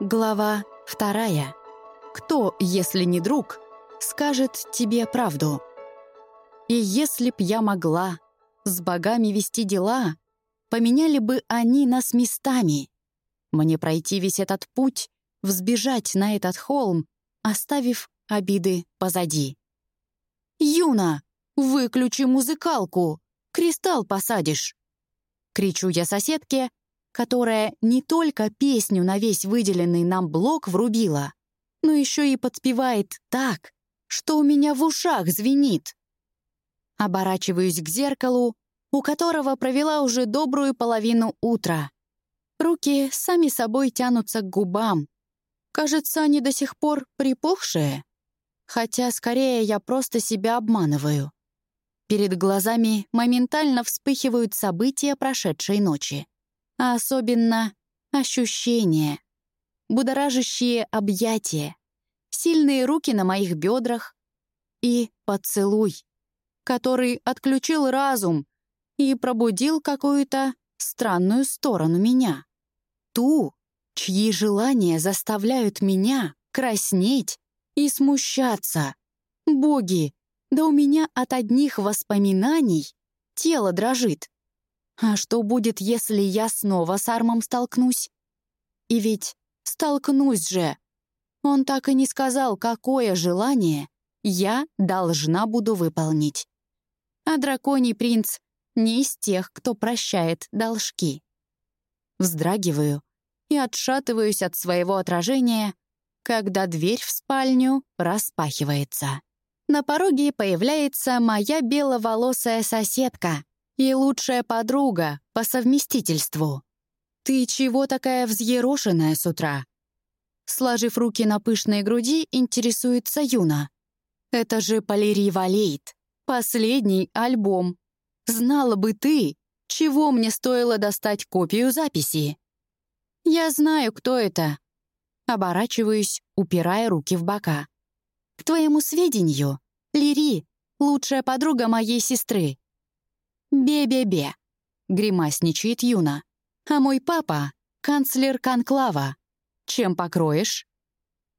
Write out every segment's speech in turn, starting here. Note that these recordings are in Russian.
Глава вторая. Кто, если не друг, скажет тебе правду? И если б я могла с богами вести дела, поменяли бы они нас местами. Мне пройти весь этот путь, взбежать на этот холм, оставив обиды позади. «Юна, выключи музыкалку! Кристалл посадишь!» Кричу я соседке, которая не только песню на весь выделенный нам блок врубила, но еще и подпевает так, что у меня в ушах звенит. Оборачиваюсь к зеркалу, у которого провела уже добрую половину утра. Руки сами собой тянутся к губам. Кажется, они до сих пор припухшие. Хотя, скорее, я просто себя обманываю. Перед глазами моментально вспыхивают события прошедшей ночи а особенно ощущения, будоражащие объятия, сильные руки на моих бедрах и поцелуй, который отключил разум и пробудил какую-то странную сторону меня. Ту, чьи желания заставляют меня краснеть и смущаться. Боги, да у меня от одних воспоминаний тело дрожит. А что будет, если я снова с Армом столкнусь? И ведь столкнусь же. Он так и не сказал, какое желание я должна буду выполнить. А драконий принц не из тех, кто прощает должки. Вздрагиваю и отшатываюсь от своего отражения, когда дверь в спальню распахивается. На пороге появляется моя беловолосая соседка — и лучшая подруга по совместительству. Ты чего такая взъерошенная с утра? Сложив руки на пышной груди, интересуется Юна. Это же Полирий Валейт, последний альбом. Знала бы ты, чего мне стоило достать копию записи. Я знаю, кто это. Оборачиваюсь, упирая руки в бока. К твоему сведению, Лири — лучшая подруга моей сестры. «Бе-бе-бе», — гримасничает Юна. «А мой папа — канцлер Конклава. Чем покроешь?»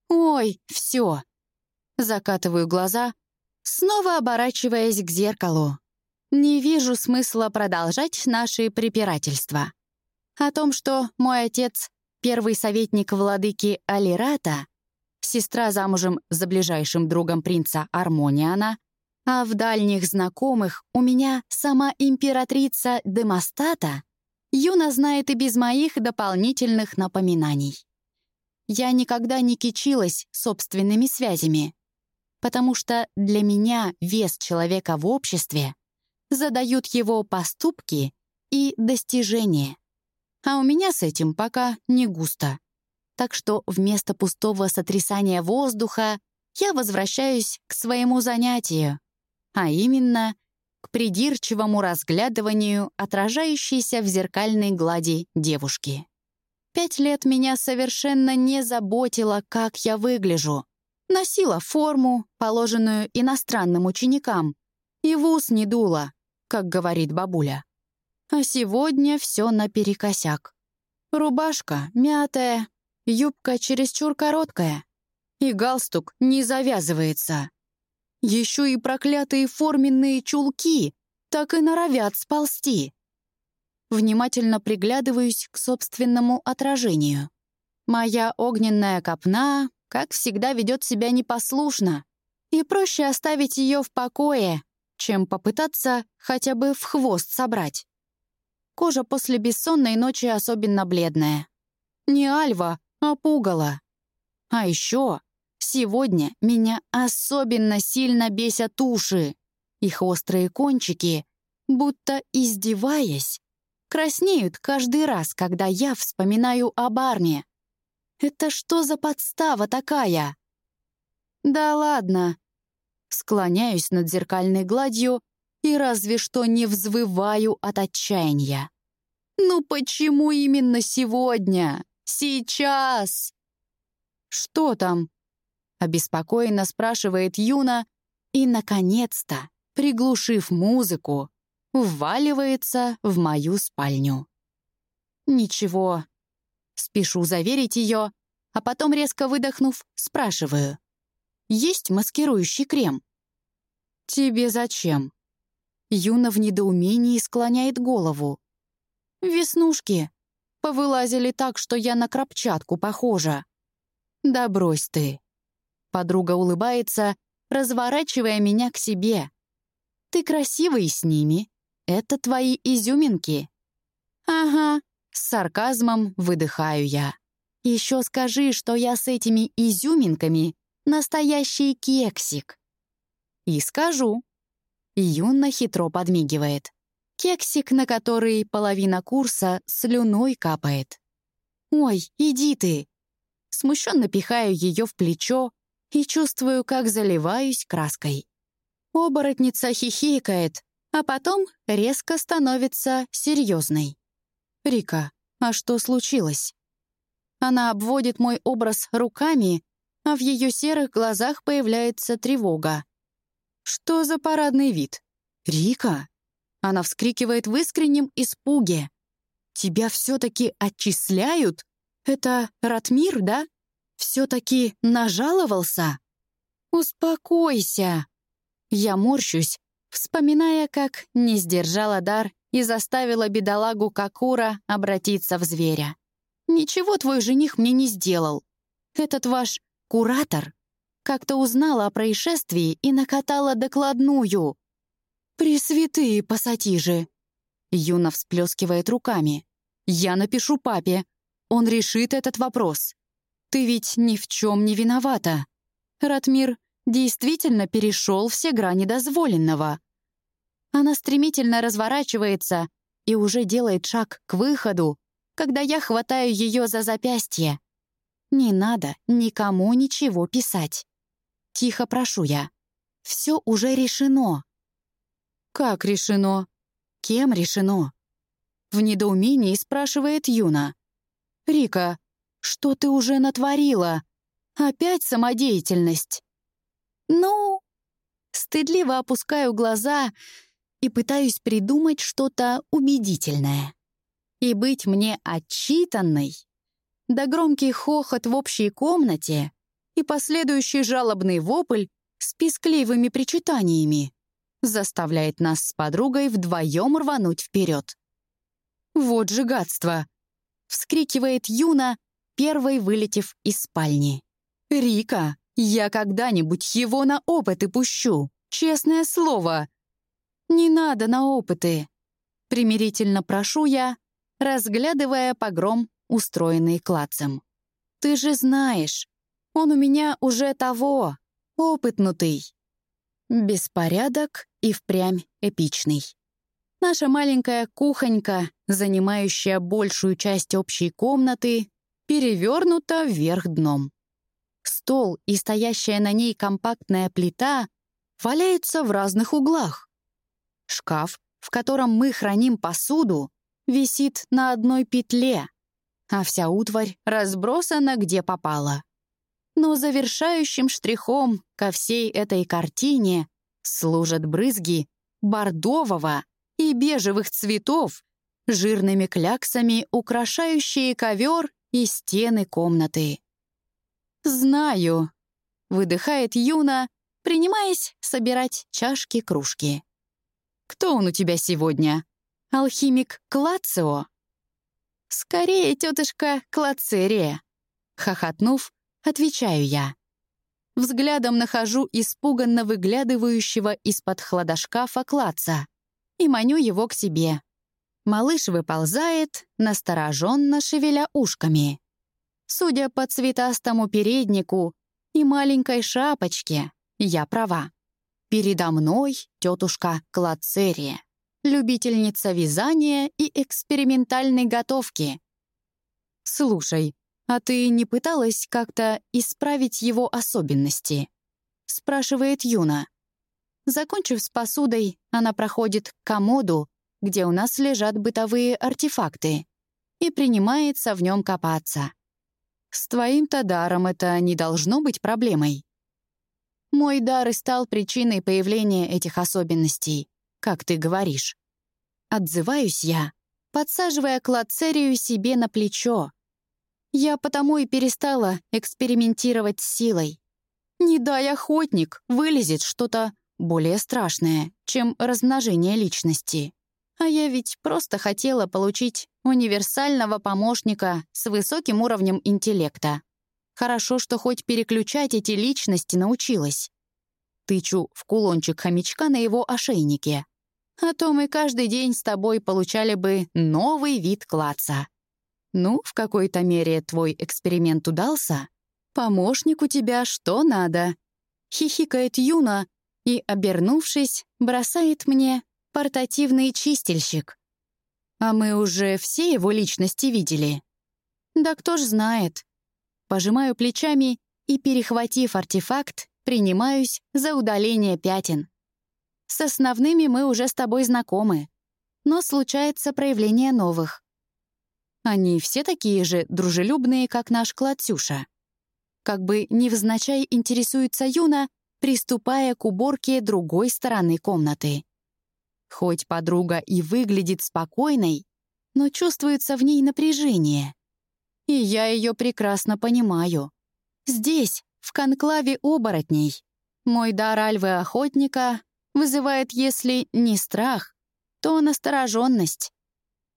«Ой, все. Закатываю глаза, снова оборачиваясь к зеркалу. Не вижу смысла продолжать наши препирательства. О том, что мой отец — первый советник владыки Алирата, сестра замужем за ближайшим другом принца Армониана, а в дальних знакомых у меня сама императрица Демостата Юна знает и без моих дополнительных напоминаний. Я никогда не кичилась собственными связями, потому что для меня вес человека в обществе задают его поступки и достижения. А у меня с этим пока не густо. Так что вместо пустого сотрясания воздуха я возвращаюсь к своему занятию а именно к придирчивому разглядыванию отражающейся в зеркальной глади девушки. Пять лет меня совершенно не заботило, как я выгляжу. Носила форму, положенную иностранным ученикам, и в ус не дула, как говорит бабуля. А сегодня все наперекосяк. Рубашка мятая, юбка чересчур короткая, и галстук не завязывается. Еще и проклятые форменные чулки так и норовят сползти. Внимательно приглядываюсь к собственному отражению. Моя огненная копна, как всегда, ведет себя непослушно, и проще оставить ее в покое, чем попытаться хотя бы в хвост собрать. Кожа после бессонной ночи особенно бледная. Не альва, а пугало. А еще Сегодня меня особенно сильно бесят уши. Их острые кончики, будто издеваясь, краснеют каждый раз, когда я вспоминаю об Арне. Это что за подстава такая? Да ладно. Склоняюсь над зеркальной гладью и разве что не взвываю от отчаяния. Ну почему именно сегодня? Сейчас? Что там? Обеспокоенно спрашивает Юна и, наконец-то, приглушив музыку, вваливается в мою спальню. Ничего. Спешу заверить ее, а потом, резко выдохнув, спрашиваю. «Есть маскирующий крем?» «Тебе зачем?» Юна в недоумении склоняет голову. «Веснушки. Повылазили так, что я на крапчатку похожа». «Да брось ты». Подруга улыбается, разворачивая меня к себе. «Ты красивый с ними. Это твои изюминки». «Ага», — с сарказмом выдыхаю я. «Еще скажи, что я с этими изюминками настоящий кексик». «И скажу». Юна хитро подмигивает. Кексик, на который половина курса слюной капает. «Ой, иди ты!» Смущенно пихаю ее в плечо и чувствую, как заливаюсь краской. Оборотница хихикает, а потом резко становится серьезной. «Рика, а что случилось?» Она обводит мой образ руками, а в ее серых глазах появляется тревога. «Что за парадный вид?» «Рика?» Она вскрикивает в искреннем испуге. «Тебя все-таки отчисляют? Это Ратмир, да? Все-таки нажаловался?» «Успокойся!» Я морщусь, вспоминая, как не сдержала дар и заставила бедолагу Какура обратиться в зверя. «Ничего твой жених мне не сделал. Этот ваш куратор как-то узнала о происшествии и накатала докладную. «Пресвятые пассатижи!» Юна всплескивает руками. «Я напишу папе. Он решит этот вопрос. Ты ведь ни в чем не виновата. Ратмир действительно перешел все грани дозволенного. Она стремительно разворачивается и уже делает шаг к выходу, когда я хватаю ее за запястье. Не надо никому ничего писать. Тихо прошу я. Все уже решено. Как решено? Кем решено? В недоумении спрашивает Юна. «Рика, что ты уже натворила? Опять самодеятельность?» «Ну...» Стыдливо опускаю глаза и пытаюсь придумать что-то убедительное. И быть мне отчитанной. Да громкий хохот в общей комнате и последующий жалобный вопль с пискливыми причитаниями заставляет нас с подругой вдвоем рвануть вперед. «Вот же гадство!» — вскрикивает Юна, первой вылетев из спальни. «Рика, я когда-нибудь его на опыты пущу, честное слово!» «Не надо на опыты!» — примирительно прошу я, разглядывая погром, устроенный кладцем. «Ты же знаешь, он у меня уже того, опытнутый». Беспорядок и впрямь эпичный. Наша маленькая кухонька, занимающая большую часть общей комнаты, перевернута вверх дном. Стол и стоящая на ней компактная плита валяются в разных углах. Шкаф, в котором мы храним посуду, висит на одной петле, а вся утварь разбросана где попало. Но завершающим штрихом ко всей этой картине служат брызги бордового и бежевых цветов, жирными кляксами украшающие ковер и стены комнаты. «Знаю», — выдыхает Юна, принимаясь собирать чашки-кружки. «Кто он у тебя сегодня? Алхимик Клацио?» «Скорее, тетушка Клацерия», — хохотнув, отвечаю я. Взглядом нахожу испуганно выглядывающего из-под хладошкафа Клаца и маню его к себе. Малыш выползает, настороженно шевеля ушками. Судя по цветастому переднику и маленькой шапочке, я права. Передо мной тетушка Клацерия, любительница вязания и экспериментальной готовки. «Слушай, а ты не пыталась как-то исправить его особенности?» — спрашивает Юна. Закончив с посудой, она проходит к комоду, где у нас лежат бытовые артефакты, и принимается в нем копаться. С твоим-то даром это не должно быть проблемой. Мой дар и стал причиной появления этих особенностей, как ты говоришь. Отзываюсь я, подсаживая клацерию себе на плечо. Я потому и перестала экспериментировать с силой. Не дай охотник, вылезет что-то более страшное, чем размножение личности. А я ведь просто хотела получить универсального помощника с высоким уровнем интеллекта. Хорошо, что хоть переключать эти личности научилась. Тычу в кулончик хомячка на его ошейнике. А то мы каждый день с тобой получали бы новый вид клаца. Ну, в какой-то мере твой эксперимент удался. Помощник у тебя что надо. Хихикает Юна и, обернувшись, бросает мне портативный чистильщик. А мы уже все его личности видели. Да кто ж знает. Пожимаю плечами и, перехватив артефакт, принимаюсь за удаление пятен. С основными мы уже с тобой знакомы, но случается проявление новых. Они все такие же дружелюбные, как наш Кладцюша. Как бы невзначай интересуется Юна, приступая к уборке другой стороны комнаты. Хоть подруга и выглядит спокойной, но чувствуется в ней напряжение. И я ее прекрасно понимаю. Здесь, в конклаве оборотней, мой дар альвы-охотника вызывает, если не страх, то настороженность.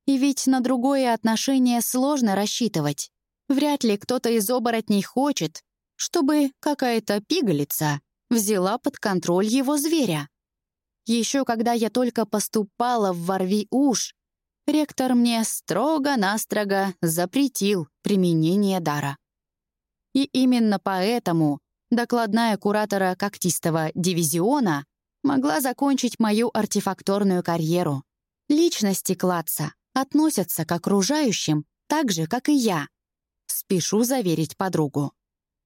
И ведь на другое отношение сложно рассчитывать. Вряд ли кто-то из оборотней хочет, чтобы какая-то пигалица взяла под контроль его зверя. Еще когда я только поступала в Ворви уж, ректор мне строго-настрого запретил применение дара. И именно поэтому докладная куратора когтистого дивизиона могла закончить мою артефакторную карьеру. Личности Клаца относятся к окружающим так же, как и я. Спешу заверить подругу.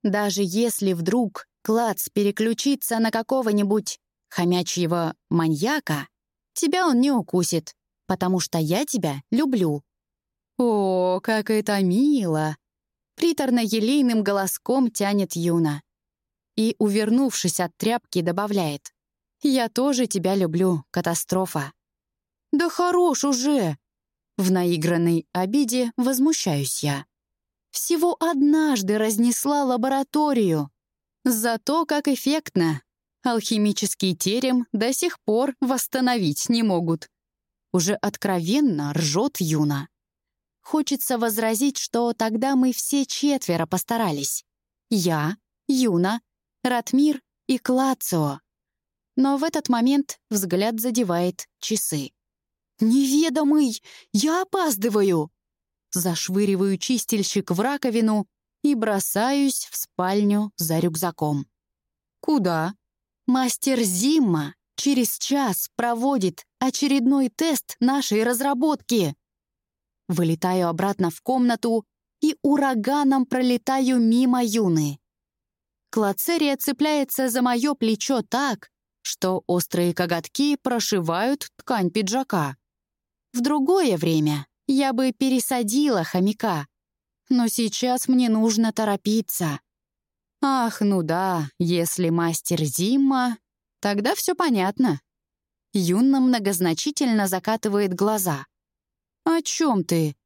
Даже если вдруг Клац переключится на какого-нибудь хомячьего маньяка, тебя он не укусит, потому что я тебя люблю. О, как это мило! Приторно-елейным голоском тянет Юна. И, увернувшись от тряпки, добавляет. «Я тоже тебя люблю, катастрофа». «Да хорош уже!» В наигранной обиде возмущаюсь я. Всего однажды разнесла лабораторию. Зато как эффектно. Алхимический терем до сих пор восстановить не могут. Уже откровенно ржет Юна. Хочется возразить, что тогда мы все четверо постарались. Я, Юна, Ратмир и Клацио. Но в этот момент взгляд задевает часы. «Неведомый! Я опаздываю!» Зашвыриваю чистильщик в раковину и бросаюсь в спальню за рюкзаком. «Куда?» «Мастер Зимма через час проводит очередной тест нашей разработки!» Вылетаю обратно в комнату и ураганом пролетаю мимо Юны. Клацерия цепляется за мое плечо так, что острые коготки прошивают ткань пиджака. В другое время я бы пересадила хомяка, но сейчас мне нужно торопиться. Ах, ну да, если мастер Зима, тогда все понятно. Юнна многозначительно закатывает глаза. «О чем ты?»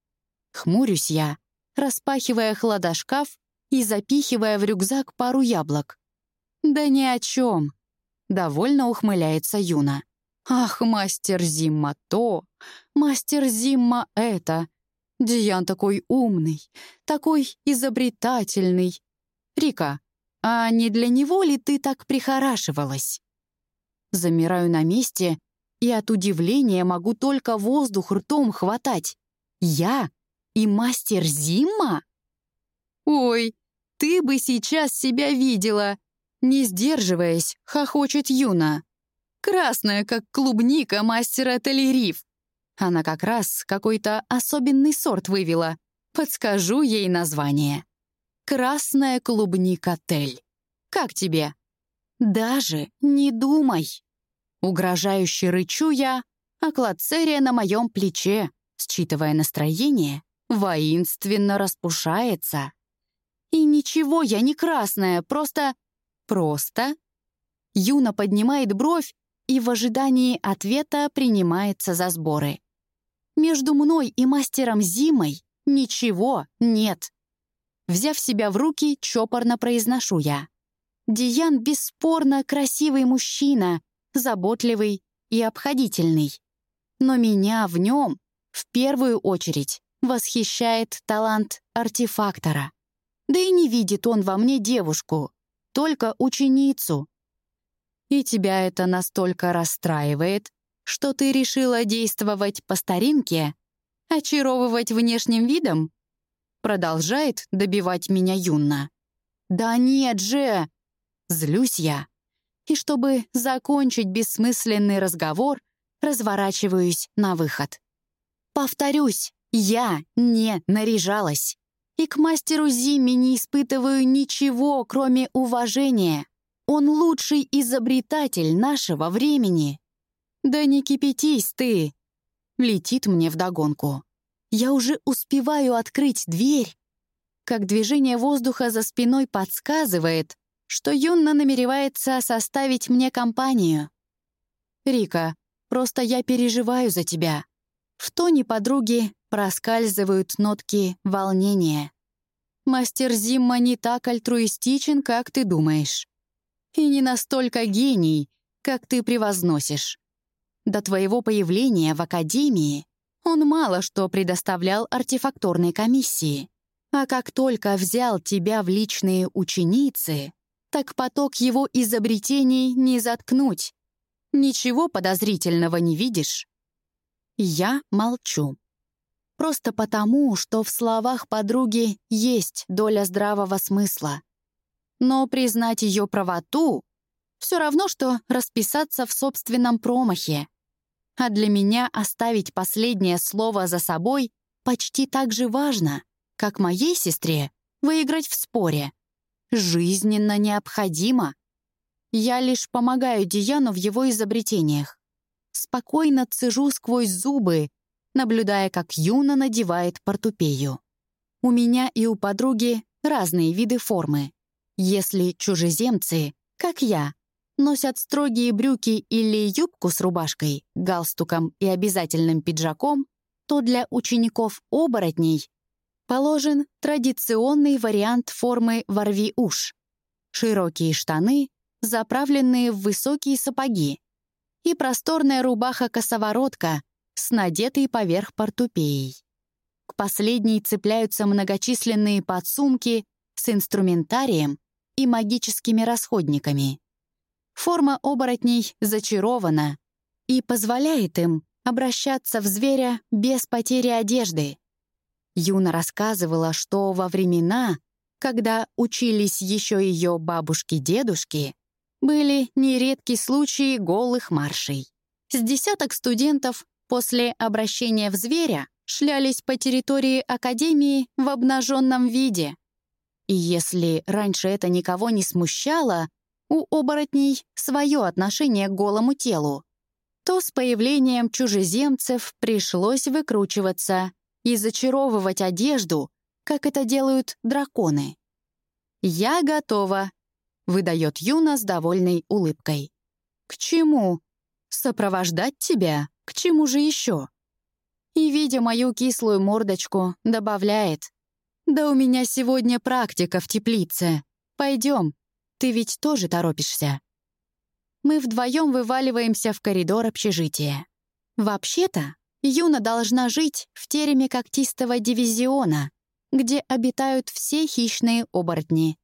Хмурюсь я, распахивая хладошкаф и запихивая в рюкзак пару яблок. «Да ни о чем!» — довольно ухмыляется Юна. «Ах, мастер Зимма то, мастер Зимма это! Диан такой умный, такой изобретательный! Рика, а не для него ли ты так прихорашивалась?» Замираю на месте и от удивления могу только воздух ртом хватать. «Я? И мастер Зимма?» «Ой, ты бы сейчас себя видела!» Не сдерживаясь, хохочет Юна красная, как клубника мастера Телериф. Она как раз какой-то особенный сорт вывела. Подскажу ей название. «Красная клубника Тель». Как тебе? Даже не думай. Угрожающе рычу я, а клацерия на моем плече, считывая настроение, воинственно распушается. И ничего, я не красная, просто... Просто? Юна поднимает бровь и в ожидании ответа принимается за сборы. Между мной и мастером Зимой ничего нет. Взяв себя в руки, чопорно произношу я. Диан бесспорно красивый мужчина, заботливый и обходительный. Но меня в нем, в первую очередь, восхищает талант артефактора. Да и не видит он во мне девушку, только ученицу. И тебя это настолько расстраивает, что ты решила действовать по старинке, очаровывать внешним видом? Продолжает добивать меня Юнна. «Да нет же!» Злюсь я. И чтобы закончить бессмысленный разговор, разворачиваюсь на выход. Повторюсь, я не наряжалась. И к мастеру Зиме не испытываю ничего, кроме уважения. Он лучший изобретатель нашего времени. Да не кипятись ты. Летит мне вдогонку. Я уже успеваю открыть дверь, как движение воздуха за спиной подсказывает, что Юнна намеревается составить мне компанию. «Рика, просто я переживаю за тебя». В тоне подруги проскальзывают нотки волнения. «Мастер Зимма не так альтруистичен, как ты думаешь. И не настолько гений, как ты превозносишь. До твоего появления в Академии он мало что предоставлял артефакторной комиссии. А как только взял тебя в личные ученицы, так поток его изобретений не заткнуть. Ничего подозрительного не видишь? Я молчу. Просто потому, что в словах подруги есть доля здравого смысла. Но признать ее правоту — все равно, что расписаться в собственном промахе. А для меня оставить последнее слово за собой почти так же важно, как моей сестре выиграть в споре жизненно необходимо. Я лишь помогаю Дияну в его изобретениях. Спокойно цежу сквозь зубы, наблюдая, как Юна надевает портупею. У меня и у подруги разные виды формы. Если чужеземцы, как я, носят строгие брюки или юбку с рубашкой, галстуком и обязательным пиджаком, то для учеников-оборотней положен традиционный вариант формы «ворви уж». Широкие штаны, заправленные в высокие сапоги, и просторная рубаха-косоворотка с надетой поверх портупеей. К последней цепляются многочисленные подсумки с инструментарием и магическими расходниками. Форма оборотней зачарована и позволяет им обращаться в зверя без потери одежды. Юна рассказывала, что во времена, когда учились еще ее бабушки-дедушки, были нередки случаи голых маршей. С десяток студентов после обращения в зверя шлялись по территории Академии в обнаженном виде. И если раньше это никого не смущало, у оборотней свое отношение к голому телу, то с появлением чужеземцев пришлось выкручиваться и зачаровывать одежду, как это делают драконы. «Я готова», — выдает Юна с довольной улыбкой. «К чему? Сопровождать тебя? К чему же еще?» И, видя мою кислую мордочку, добавляет. «Да у меня сегодня практика в теплице. Пойдем, ты ведь тоже торопишься». Мы вдвоем вываливаемся в коридор общежития. Вообще-то, Юна должна жить в тереме когтистого дивизиона, где обитают все хищные оборотни.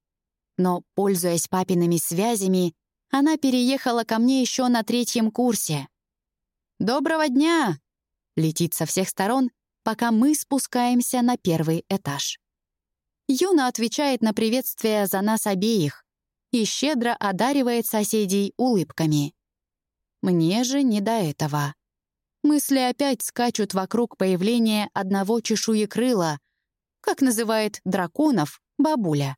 Но, пользуясь папиными связями, она переехала ко мне еще на третьем курсе. «Доброго дня!» — летит со всех сторон, пока мы спускаемся на первый этаж. Юна отвечает на приветствие за нас обеих и щедро одаривает соседей улыбками. Мне же не до этого. Мысли опять скачут вокруг появления одного чешуекрыла, как называет драконов бабуля.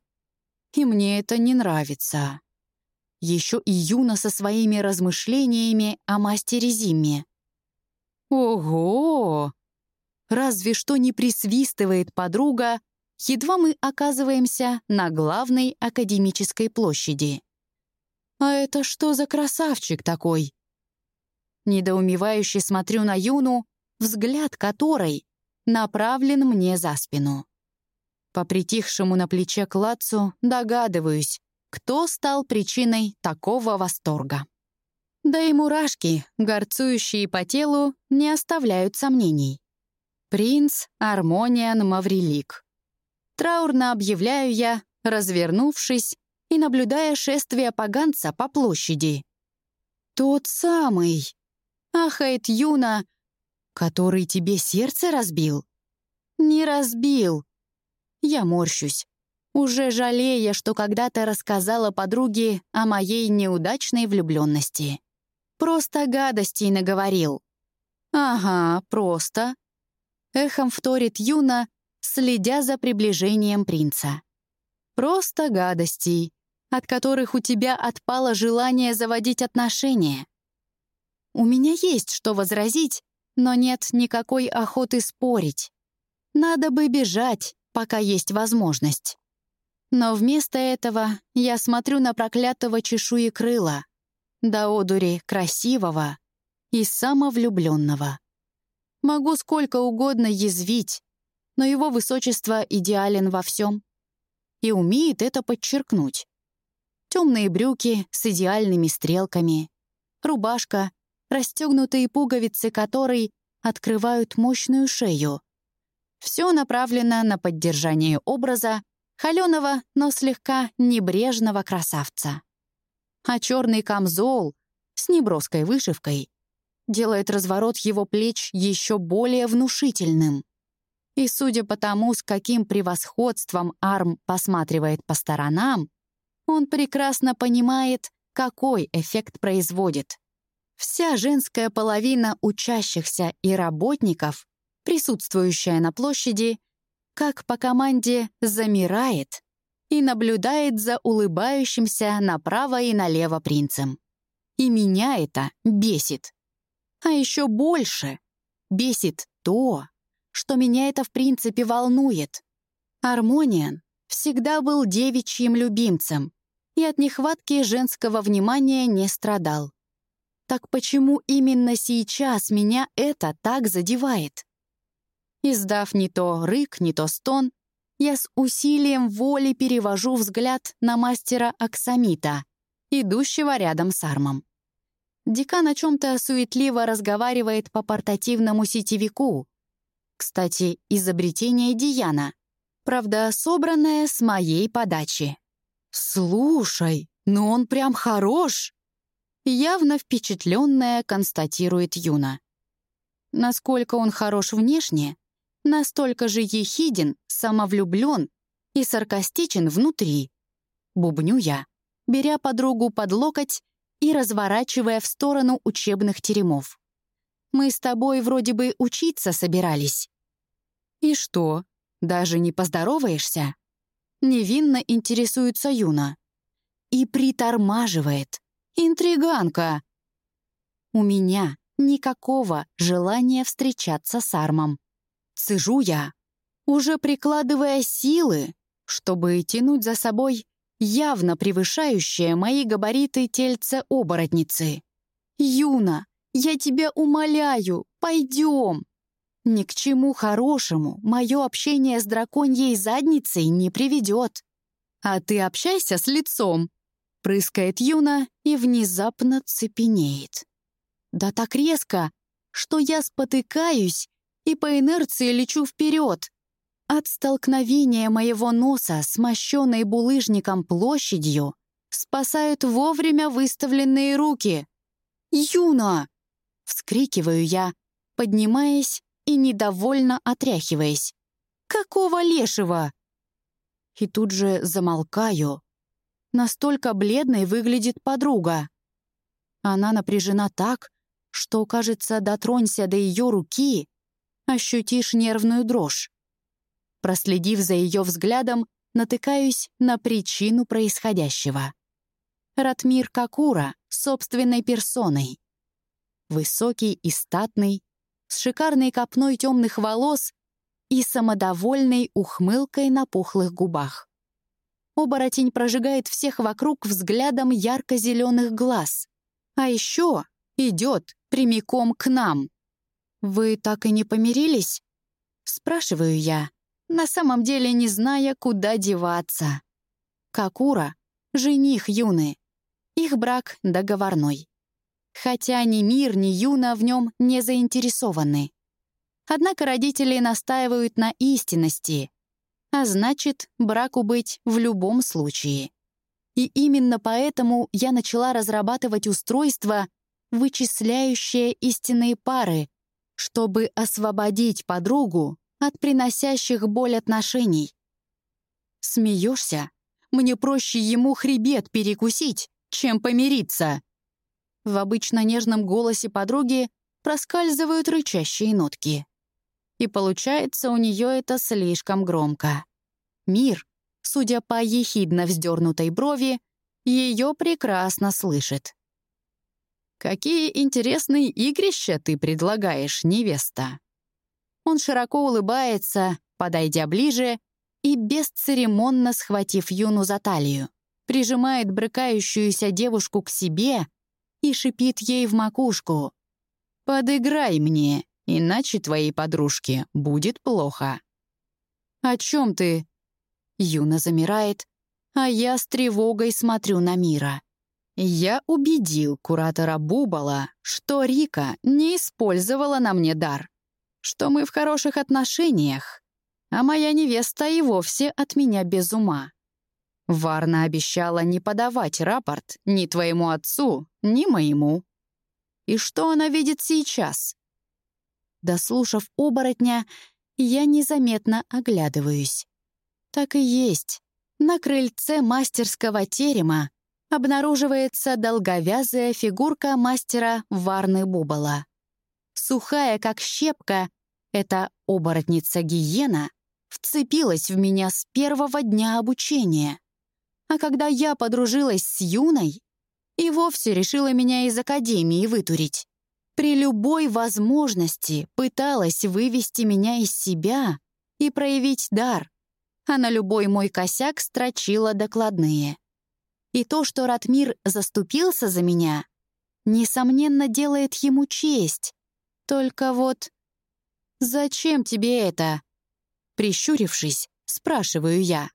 И мне это не нравится. Еще и Юна со своими размышлениями о мастере Зимме. Ого! Разве что не присвистывает подруга, едва мы оказываемся на главной академической площади. А это что за красавчик такой? Недоумевающе смотрю на Юну, взгляд которой направлен мне за спину. По притихшему на плече клацу догадываюсь, кто стал причиной такого восторга. Да и мурашки, горцующие по телу, не оставляют сомнений. Принц Армониан Маврилик. Траурно объявляю я, развернувшись и наблюдая шествие поганца по площади. «Тот самый!» Ахает Юна, который тебе сердце разбил? Не разбил. Я морщусь, уже жалея, что когда-то рассказала подруге о моей неудачной влюбленности. Просто гадостей наговорил. Ага, просто. Эхом вторит Юна, следя за приближением принца. Просто гадостей, от которых у тебя отпало желание заводить отношения. У меня есть что возразить, но нет никакой охоты спорить. Надо бы бежать, пока есть возможность. Но вместо этого я смотрю на проклятого чешуи крыла, до одури красивого и самовлюбленного. Могу сколько угодно язвить, но его высочество идеален во всем и умеет это подчеркнуть. Темные брюки с идеальными стрелками, рубашка расстегнутые пуговицы которой открывают мощную шею. Все направлено на поддержание образа холеного, но слегка небрежного красавца. А черный камзол с неброской вышивкой делает разворот его плеч еще более внушительным. И судя по тому, с каким превосходством Арм посматривает по сторонам, он прекрасно понимает, какой эффект производит. Вся женская половина учащихся и работников, присутствующая на площади, как по команде замирает и наблюдает за улыбающимся направо и налево принцем. И меня это бесит. А еще больше бесит то, что меня это в принципе волнует. Армониан всегда был девичьим любимцем и от нехватки женского внимания не страдал. Так почему именно сейчас меня это так задевает? Издав не то рык, не то стон, я с усилием воли перевожу взгляд на мастера Аксамита, идущего рядом с армом. Декан о чем-то суетливо разговаривает по портативному сетевику. Кстати, изобретение Диана. Правда, собранное с моей подачи. «Слушай, ну он прям хорош!» Явно впечатленная констатирует Юна. Насколько он хорош внешне, настолько же ехиден, самовлюблен и саркастичен внутри. Бубню я, беря подругу под локоть и разворачивая в сторону учебных теремов. Мы с тобой вроде бы учиться собирались. И что, даже не поздороваешься? Невинно интересуется Юна. И притормаживает. Интриганка. У меня никакого желания встречаться с Армом. Цежу я, уже прикладывая силы, чтобы тянуть за собой явно превышающее мои габариты тельце оборотницы. «Юна, я тебя умоляю, пойдем!» Ни к чему хорошему мое общение с драконьей задницей не приведет. А ты общайся с лицом, Прыскает Юна и внезапно цепенеет. Да так резко, что я спотыкаюсь и по инерции лечу вперед. От столкновения моего носа с мощенной булыжником площадью спасают вовремя выставленные руки. «Юна!» — вскрикиваю я, поднимаясь и недовольно отряхиваясь. «Какого лешего?» И тут же замолкаю, Настолько бледной выглядит подруга. Она напряжена так, что, кажется, дотронься до ее руки, ощутишь нервную дрожь. Проследив за ее взглядом, натыкаюсь на причину происходящего. Ратмир Какура собственной персоной. Высокий и статный, с шикарной копной темных волос и самодовольной ухмылкой на пухлых губах. Оборотень прожигает всех вокруг взглядом ярко-зеленых глаз. А еще идет прямиком к нам. «Вы так и не помирились?» Спрашиваю я, на самом деле не зная, куда деваться. Какура — жених Юны. Их брак договорной. Хотя ни Мир, ни Юна в нем не заинтересованы. Однако родители настаивают на истинности, а значит, браку быть в любом случае. И именно поэтому я начала разрабатывать устройство, вычисляющее истинные пары, чтобы освободить подругу от приносящих боль отношений. Смеешься? Мне проще ему хребет перекусить, чем помириться. В обычно нежном голосе подруги проскальзывают рычащие нотки. И получается у нее это слишком громко. Мир, судя по ехидно вздернутой брови, ее прекрасно слышит. «Какие интересные игрища ты предлагаешь, невеста!» Он широко улыбается, подойдя ближе и бесцеремонно схватив Юну за талию, прижимает брыкающуюся девушку к себе и шипит ей в макушку. «Подыграй мне, иначе твоей подружке будет плохо». «О чем ты?» Юна замирает, а я с тревогой смотрю на Мира. Я убедил куратора Бубала, что Рика не использовала на мне дар, что мы в хороших отношениях, а моя невеста и вовсе от меня без ума. Варна обещала не подавать рапорт ни твоему отцу, ни моему. И что она видит сейчас? Дослушав оборотня, я незаметно оглядываюсь. Так и есть. На крыльце мастерского терема обнаруживается долговязая фигурка мастера Варны Бубала. Сухая, как щепка, эта оборотница-гиена вцепилась в меня с первого дня обучения. А когда я подружилась с Юной, и вовсе решила меня из академии вытурить. При любой возможности пыталась вывести меня из себя и проявить дар, а на любой мой косяк строчила докладные. И то, что Ратмир заступился за меня, несомненно, делает ему честь. Только вот... «Зачем тебе это?» Прищурившись, спрашиваю я.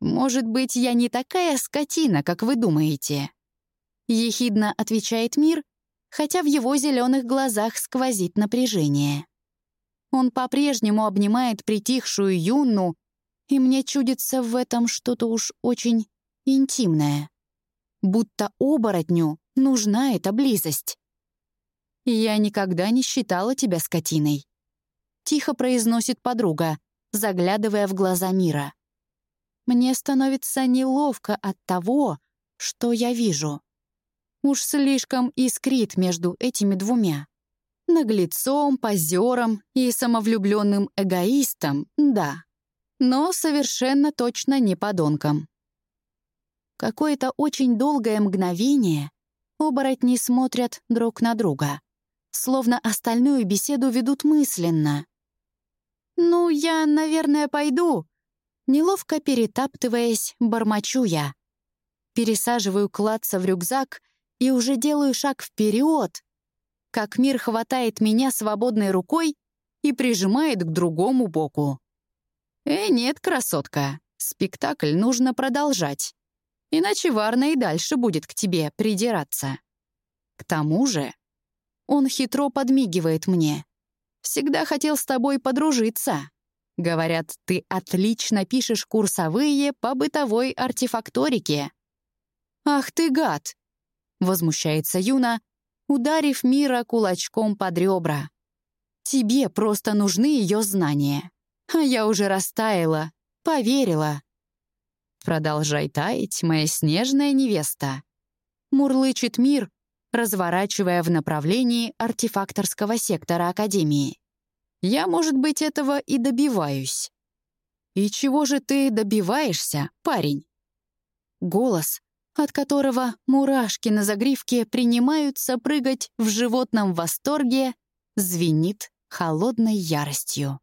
«Может быть, я не такая скотина, как вы думаете?» Ехидно отвечает Мир, хотя в его зеленых глазах сквозит напряжение. Он по-прежнему обнимает притихшую Юнну, и мне чудится в этом что-то уж очень интимное. Будто оборотню нужна эта близость. «Я никогда не считала тебя скотиной», — тихо произносит подруга, заглядывая в глаза мира. «Мне становится неловко от того, что я вижу. Уж слишком искрит между этими двумя. Наглецом, позером и самовлюбленным эгоистом, да, но совершенно точно не подонком. Какое-то очень долгое мгновение оборотни смотрят друг на друга, словно остальную беседу ведут мысленно. «Ну, я, наверное, пойду», неловко перетаптываясь, бормочу я. Пересаживаю кладца в рюкзак и уже делаю шаг вперед, как мир хватает меня свободной рукой и прижимает к другому боку. «Э, нет, красотка, спектакль нужно продолжать. Иначе Варна и дальше будет к тебе придираться. К тому же он хитро подмигивает мне. Всегда хотел с тобой подружиться. Говорят, ты отлично пишешь курсовые по бытовой артефакторике. Ах ты гад! Возмущается Юна, ударив Мира кулачком под ребра. Тебе просто нужны ее знания. А я уже растаяла, поверила. «Продолжай таять, моя снежная невеста», — мурлычет мир, разворачивая в направлении артефакторского сектора Академии. «Я, может быть, этого и добиваюсь». «И чего же ты добиваешься, парень?» Голос, от которого мурашки на загривке принимаются прыгать в животном восторге, звенит холодной яростью.